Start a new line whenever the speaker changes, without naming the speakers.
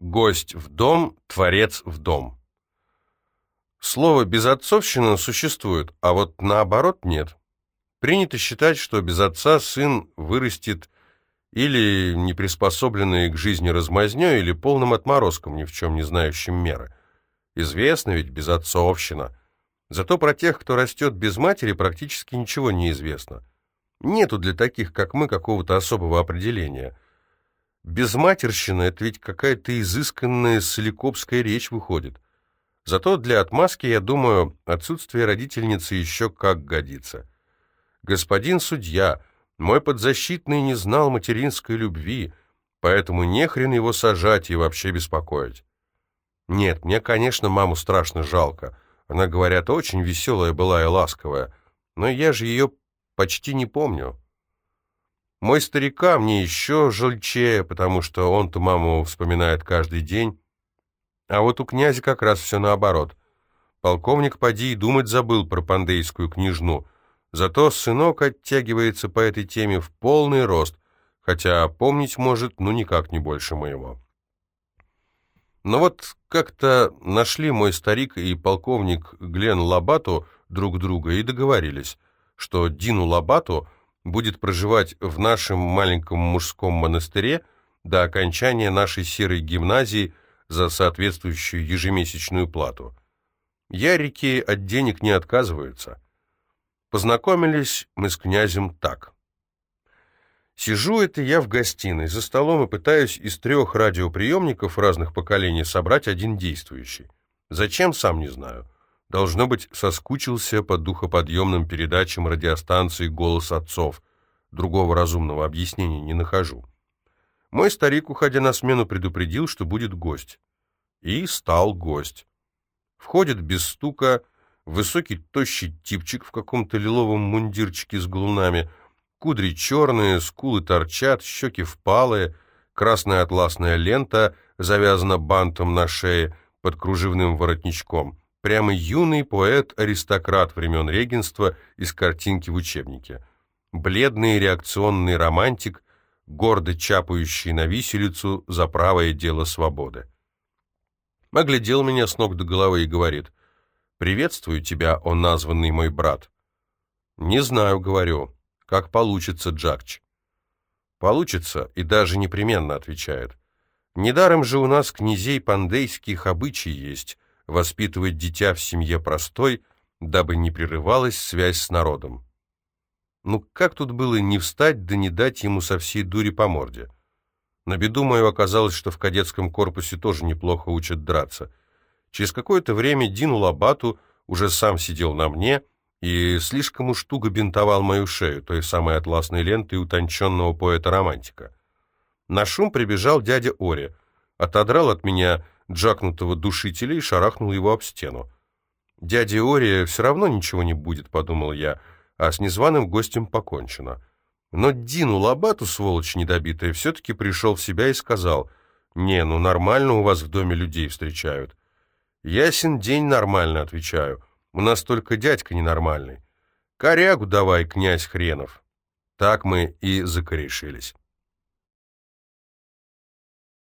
Гость в дом, творец в дом. Слово «безотцовщина» существует, а вот наоборот нет. Принято считать, что без отца сын вырастет или неприспособленный к жизни размазнёй, или полным отморозком, ни в чем не знающим меры. Известно ведь безотцовщина. Зато про тех, кто растет без матери, практически ничего не известно. Нету для таких, как мы, какого-то особого определения. Безматерщина — это ведь какая-то изысканная соликопская речь выходит. Зато для отмазки, я думаю, отсутствие родительницы еще как годится. Господин судья, мой подзащитный не знал материнской любви, поэтому не хрен его сажать и вообще беспокоить. Нет, мне, конечно, маму страшно жалко. Она, говорят, очень веселая была и ласковая, но я же ее почти не помню. Мой старика мне еще жальче, потому что он-то маму вспоминает каждый день. А вот у князя как раз все наоборот. Полковник поди и думать забыл про пандейскую княжну. Зато сынок оттягивается по этой теме в полный рост, хотя помнить может, ну никак не больше моего. Но вот как-то нашли мой старик и полковник Глен Лабату друг друга и договорились, что Дину Лабату — будет проживать в нашем маленьком мужском монастыре до окончания нашей серой гимназии за соответствующую ежемесячную плату. Ярики от денег не отказываются. Познакомились мы с князем так. Сижу это я в гостиной, за столом и пытаюсь из трех радиоприемников разных поколений собрать один действующий. Зачем, сам не знаю. Должно быть, соскучился по духоподъемным передачам радиостанции «Голос отцов». Другого разумного объяснения не нахожу. Мой старик, уходя на смену, предупредил, что будет гость. И стал гость. Входит без стука высокий тощий типчик в каком-то лиловом мундирчике с галунами, кудри черные, скулы торчат, щеки впалые, красная атласная лента завязана бантом на шее под кружевным воротничком — Прямо юный поэт-аристократ времен регенства из картинки в учебнике. Бледный реакционный романтик, гордо чапающий на виселицу за правое дело свободы. Оглядел меня с ног до головы и говорит, «Приветствую тебя, о названный мой брат». «Не знаю», — говорю, — «как получится, Джакч». «Получится, и даже непременно», — отвечает. «Недаром же у нас князей пандейских обычай есть» воспитывать дитя в семье простой, дабы не прерывалась связь с народом. Ну как тут было не встать, да не дать ему со всей дури по морде? На беду мою оказалось, что в кадетском корпусе тоже неплохо учат драться. Через какое-то время Дину Лабату уже сам сидел на мне и слишком уж туго бинтовал мою шею, той самой атласной лентой утонченного поэта-романтика. На шум прибежал дядя Ори, отодрал от меня джакнутого душителя и шарахнул его об стену. «Дяде Ория все равно ничего не будет», — подумал я, а с незваным гостем покончено. Но Дину Лобату, сволочь недобитая, все-таки пришел в себя и сказал, «Не, ну нормально у вас в доме людей встречают». «Ясен день нормально», — отвечаю. «У нас только дядька ненормальный». «Корягу давай, князь хренов». Так мы и закорешились.